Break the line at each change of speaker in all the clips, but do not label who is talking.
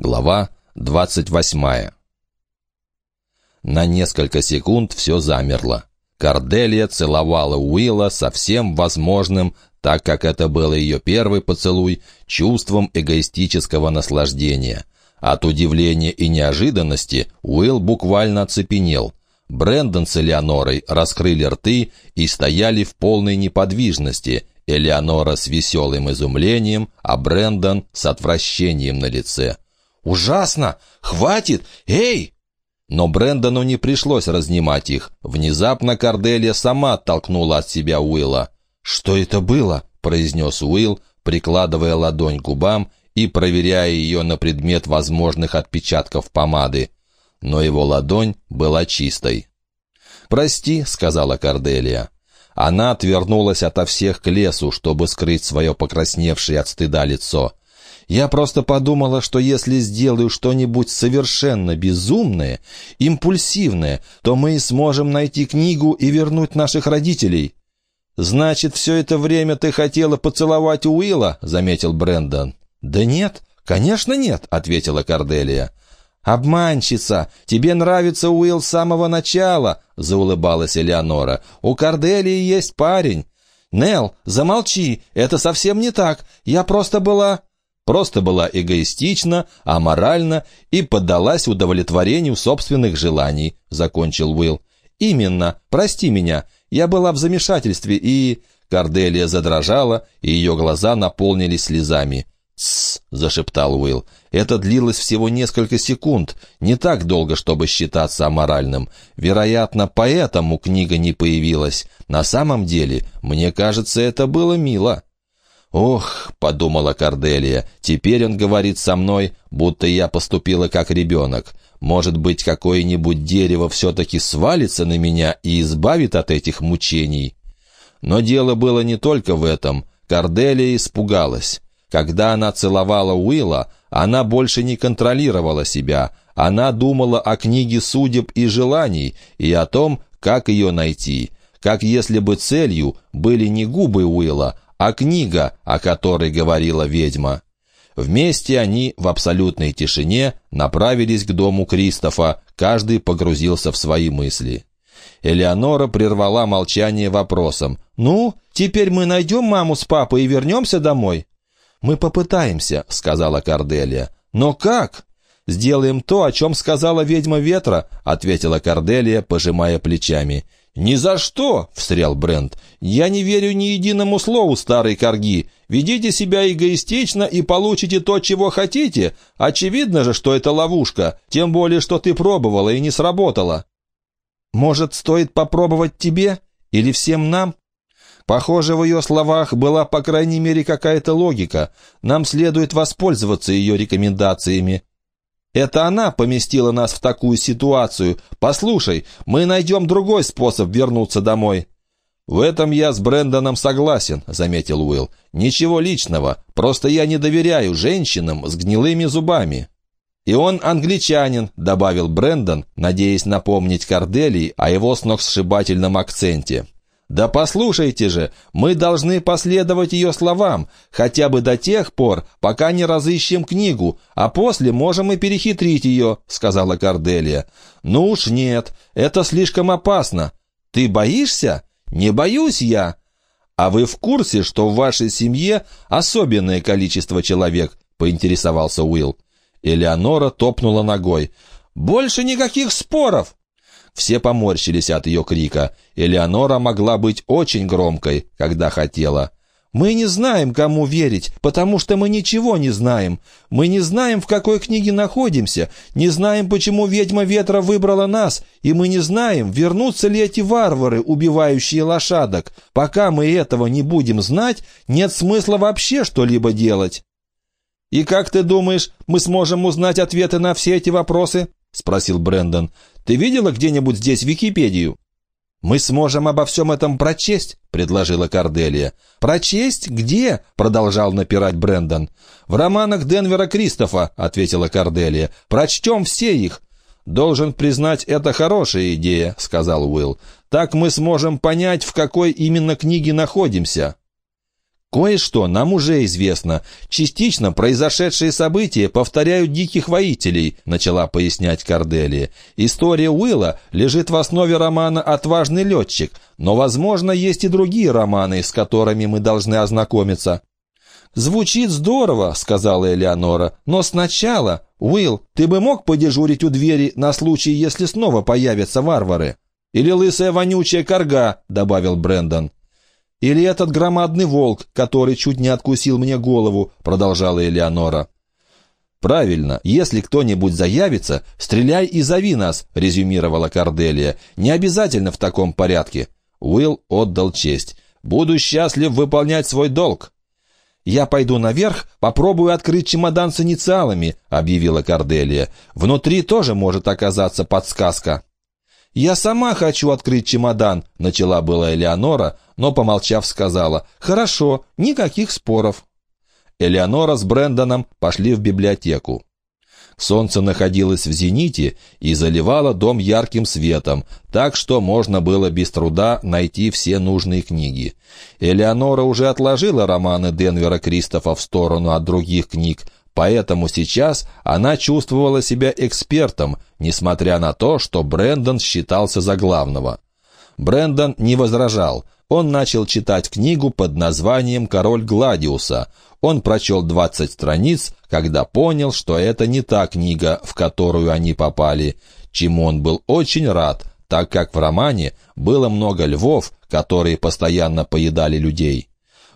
Глава 28 На несколько секунд все замерло. Корделия целовала Уилла со всем возможным, так как это был ее первый поцелуй, чувством эгоистического наслаждения. От удивления и неожиданности Уилл буквально оцепенел. Брэндон с Элеонорой раскрыли рты и стояли в полной неподвижности, Элеонора с веселым изумлением, а Брэндон с отвращением на лице. «Ужасно! Хватит! Эй!» Но Брэндону не пришлось разнимать их. Внезапно Корделия сама оттолкнула от себя Уилла. «Что это было?» — произнес Уилл, прикладывая ладонь к губам и проверяя ее на предмет возможных отпечатков помады. Но его ладонь была чистой. «Прости», — сказала Корделия. Она отвернулась ото всех к лесу, чтобы скрыть свое покрасневшее от стыда лицо. Я просто подумала, что если сделаю что-нибудь совершенно безумное, импульсивное, то мы сможем найти книгу и вернуть наших родителей». «Значит, все это время ты хотела поцеловать Уилла?» — заметил Брэндон. «Да нет, конечно нет», — ответила Корделия. «Обманщица! Тебе нравится Уилл с самого начала!» — заулыбалась Элеонора. «У Корделии есть парень!» «Нелл, замолчи! Это совсем не так! Я просто была...» Просто была эгоистична, аморальна и поддалась удовлетворению собственных желаний», — закончил Уилл. «Именно. Прости меня. Я была в замешательстве и...» Корделия задрожала, и ее глаза наполнились слезами. «Тссс», — зашептал Уилл. «Это длилось всего несколько секунд, не так долго, чтобы считаться аморальным. Вероятно, поэтому книга не появилась. На самом деле, мне кажется, это было мило». «Ох», — подумала Корделия, — «теперь он говорит со мной, будто я поступила как ребенок. Может быть, какое-нибудь дерево все-таки свалится на меня и избавит от этих мучений?» Но дело было не только в этом. Корделия испугалась. Когда она целовала Уилла, она больше не контролировала себя. Она думала о книге судеб и желаний и о том, как ее найти. Как если бы целью были не губы Уилла, а книга, о которой говорила ведьма. Вместе они в абсолютной тишине направились к дому Кристофа, каждый погрузился в свои мысли. Элеонора прервала молчание вопросом. «Ну, теперь мы найдем маму с папой и вернемся домой?» «Мы попытаемся», — сказала Корделия. «Но как?» «Сделаем то, о чем сказала ведьма ветра», — ответила Корделия, пожимая плечами. «Ни за что!» — встрял Брент. «Я не верю ни единому слову старой корги. Ведите себя эгоистично и получите то, чего хотите. Очевидно же, что это ловушка, тем более, что ты пробовала и не сработала». «Может, стоит попробовать тебе? Или всем нам?» Похоже, в ее словах была, по крайней мере, какая-то логика. Нам следует воспользоваться ее рекомендациями. Это она поместила нас в такую ситуацию. Послушай, мы найдем другой способ вернуться домой». «В этом я с Брэндоном согласен», — заметил Уилл. «Ничего личного, просто я не доверяю женщинам с гнилыми зубами». «И он англичанин», — добавил Брэндон, надеясь напомнить Корделии о его сногсшибательном акценте. «Да послушайте же, мы должны последовать ее словам, хотя бы до тех пор, пока не разыщем книгу, а после можем и перехитрить ее», — сказала Корделия. «Ну уж нет, это слишком опасно. Ты боишься? Не боюсь я». «А вы в курсе, что в вашей семье особенное количество человек?» — поинтересовался Уилл. Элеонора топнула ногой. «Больше никаких споров!» Все поморщились от ее крика. Элеонора могла быть очень громкой, когда хотела. «Мы не знаем, кому верить, потому что мы ничего не знаем. Мы не знаем, в какой книге находимся, не знаем, почему ведьма ветра выбрала нас, и мы не знаем, вернутся ли эти варвары, убивающие лошадок. Пока мы этого не будем знать, нет смысла вообще что-либо делать». «И как ты думаешь, мы сможем узнать ответы на все эти вопросы?» — спросил Брэндон. Ты видела где-нибудь здесь Википедию?» «Мы сможем обо всем этом прочесть», — предложила Корделия. «Прочесть? Где?» — продолжал напирать Брэндон. «В романах Денвера Кристофа», — ответила Корделия. «Прочтем все их». «Должен признать, это хорошая идея», — сказал Уилл. «Так мы сможем понять, в какой именно книге находимся». Кое-что нам уже известно. Частично произошедшие события повторяют диких воителей, начала пояснять Корделия. История Уилла лежит в основе романа «Отважный летчик», но, возможно, есть и другие романы, с которыми мы должны ознакомиться. «Звучит здорово», — сказала Элеонора, — «но сначала, Уилл, ты бы мог подежурить у двери на случай, если снова появятся варвары?» «Или лысая вонючая корга», — добавил Брэндон. «Или этот громадный волк, который чуть не откусил мне голову», — продолжала Элеонора. «Правильно, если кто-нибудь заявится, стреляй и зови нас», — резюмировала Корделия. «Не обязательно в таком порядке». Уилл отдал честь. «Буду счастлив выполнять свой долг». «Я пойду наверх, попробую открыть чемодан с инициалами», — объявила Корделия. «Внутри тоже может оказаться подсказка». «Я сама хочу открыть чемодан», — начала была Элеонора, но, помолчав, сказала, «Хорошо, никаких споров». Элеонора с Брэндоном пошли в библиотеку. Солнце находилось в зените и заливало дом ярким светом, так что можно было без труда найти все нужные книги. Элеонора уже отложила романы Денвера Кристофа в сторону от других книг, Поэтому сейчас она чувствовала себя экспертом, несмотря на то, что Брэндон считался за главного. Брэндон не возражал. Он начал читать книгу под названием «Король Гладиуса». Он прочел 20 страниц, когда понял, что это не та книга, в которую они попали, чему он был очень рад, так как в романе было много львов, которые постоянно поедали людей.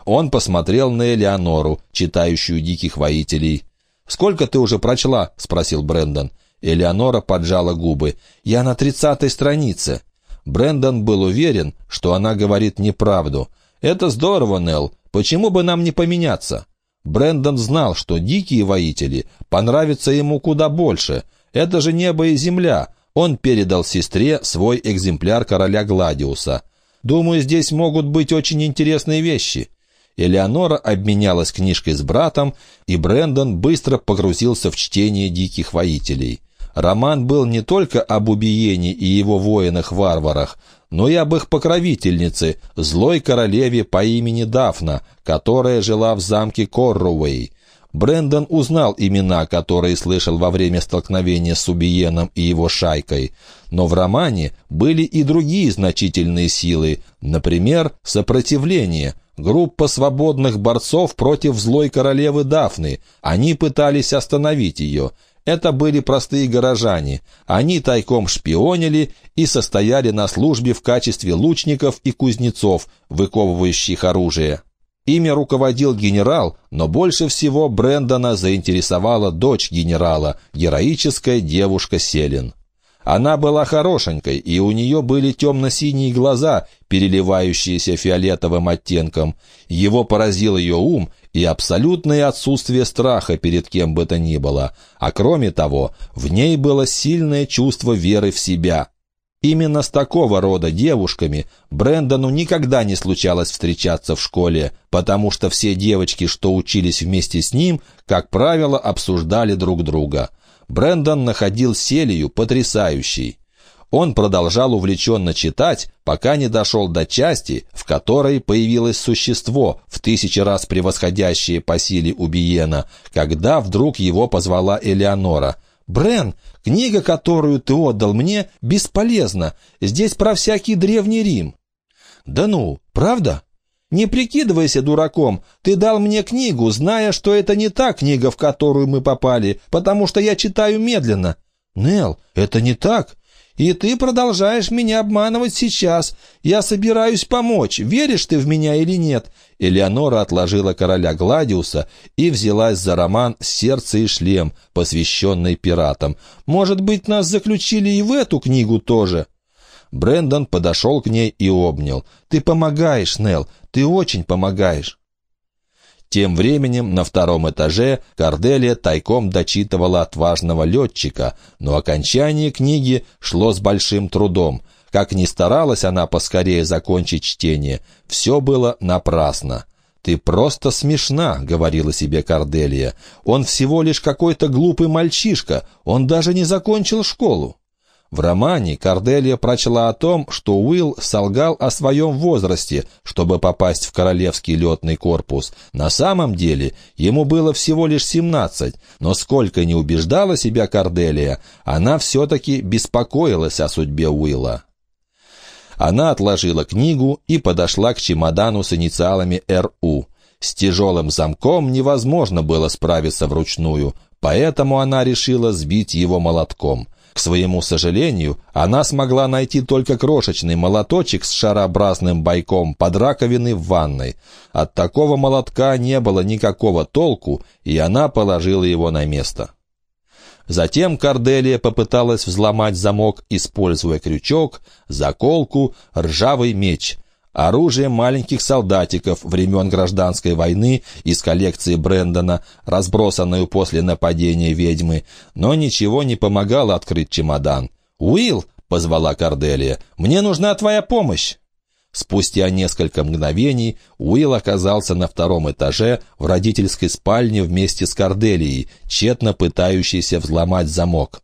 Он посмотрел на Элеонору, читающую «Диких воителей», «Сколько ты уже прочла?» — спросил Брэндон. Элеонора поджала губы. «Я на тридцатой странице». Брэндон был уверен, что она говорит неправду. «Это здорово, Нелл. Почему бы нам не поменяться?» Брэндон знал, что дикие воители понравятся ему куда больше. Это же небо и земля. Он передал сестре свой экземпляр короля Гладиуса. «Думаю, здесь могут быть очень интересные вещи». Элеонора обменялась книжкой с братом, и Брэндон быстро погрузился в чтение «Диких воителей». Роман был не только об убиении и его воинах-варварах, но и об их покровительнице, злой королеве по имени Дафна, которая жила в замке Корруэй. Брендон узнал имена, которые слышал во время столкновения с Убиеном и его шайкой. Но в романе были и другие значительные силы, например, сопротивление – Группа свободных борцов против злой королевы Дафны. Они пытались остановить ее. Это были простые горожане. Они тайком шпионили и состояли на службе в качестве лучников и кузнецов, выковывающих оружие. Ими руководил генерал, но больше всего Брэндона заинтересовала дочь генерала, героическая девушка Селин. Она была хорошенькой, и у нее были темно-синие глаза, переливающиеся фиолетовым оттенком. Его поразил ее ум и абсолютное отсутствие страха перед кем бы то ни было. А кроме того, в ней было сильное чувство веры в себя. Именно с такого рода девушками Брэндону никогда не случалось встречаться в школе, потому что все девочки, что учились вместе с ним, как правило, обсуждали друг друга. Брендон находил Селию потрясающей. Он продолжал увлеченно читать, пока не дошел до части, в которой появилось существо, в тысячи раз превосходящее по силе Убиена, когда вдруг его позвала Элеонора. «Брен, книга, которую ты отдал мне, бесполезна. Здесь про всякий Древний Рим». «Да ну, правда?» «Не прикидывайся дураком. Ты дал мне книгу, зная, что это не та книга, в которую мы попали, потому что я читаю медленно». «Нелл, это не так. И ты продолжаешь меня обманывать сейчас. Я собираюсь помочь. Веришь ты в меня или нет?» Элеонора отложила короля Гладиуса и взялась за роман «Сердце и шлем», посвященный пиратам. «Может быть, нас заключили и в эту книгу тоже?» Брендон подошел к ней и обнял. «Ты помогаешь, Нелл, ты очень помогаешь». Тем временем на втором этаже Корделия тайком дочитывала отважного летчика, но окончание книги шло с большим трудом. Как ни старалась она поскорее закончить чтение, все было напрасно. «Ты просто смешна», — говорила себе Корделия. «Он всего лишь какой-то глупый мальчишка, он даже не закончил школу». В романе Корделия прочла о том, что Уилл солгал о своем возрасте, чтобы попасть в Королевский летный корпус. На самом деле ему было всего лишь 17, но сколько не убеждала себя Корделия, она все-таки беспокоилась о судьбе Уилла. Она отложила книгу и подошла к чемодану с инициалами «РУ». С тяжелым замком невозможно было справиться вручную, поэтому она решила сбить его молотком – к своему сожалению, она смогла найти только крошечный молоточек с шарообразным бойком под раковиной в ванной. От такого молотка не было никакого толку, и она положила его на место. Затем Корделия попыталась взломать замок, используя крючок, заколку, ржавый меч — оружие маленьких солдатиков времен гражданской войны из коллекции Брэндона, разбросанную после нападения ведьмы, но ничего не помогало открыть чемодан. «Уилл!» — позвала Корделия. «Мне нужна твоя помощь!» Спустя несколько мгновений Уилл оказался на втором этаже в родительской спальне вместе с Корделией, тщетно пытающейся взломать замок.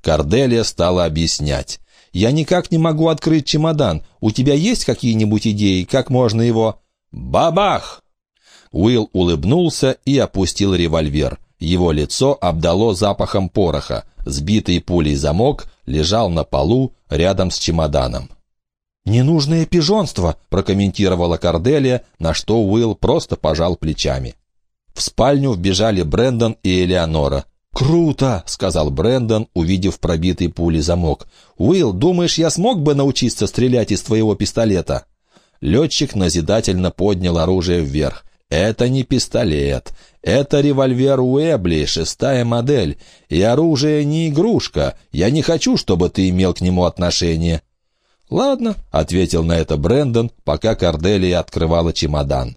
Корделия стала объяснять. «Я никак не могу открыть чемодан. У тебя есть какие-нибудь идеи, как можно его...» «Бабах!» Уилл улыбнулся и опустил револьвер. Его лицо обдало запахом пороха. Сбитый пулей замок лежал на полу рядом с чемоданом. «Ненужное пижонство», — прокомментировала Корделия, на что Уилл просто пожал плечами. В спальню вбежали Брэндон и Элеонора. «Круто!» — сказал Брэндон, увидев пробитый пулей замок. «Уилл, думаешь, я смог бы научиться стрелять из твоего пистолета?» Летчик назидательно поднял оружие вверх. «Это не пистолет. Это револьвер Уэбли, шестая модель. И оружие не игрушка. Я не хочу, чтобы ты имел к нему отношение». «Ладно», — ответил на это Брэндон, пока Корделия открывала чемодан.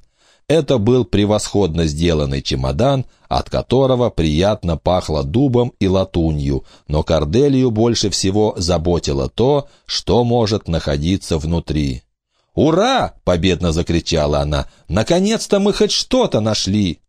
Это был превосходно сделанный чемодан, от которого приятно пахло дубом и латунью, но Корделию больше всего заботило то, что может находиться внутри. «Ура!» — победно закричала она. «Наконец-то мы хоть что-то нашли!»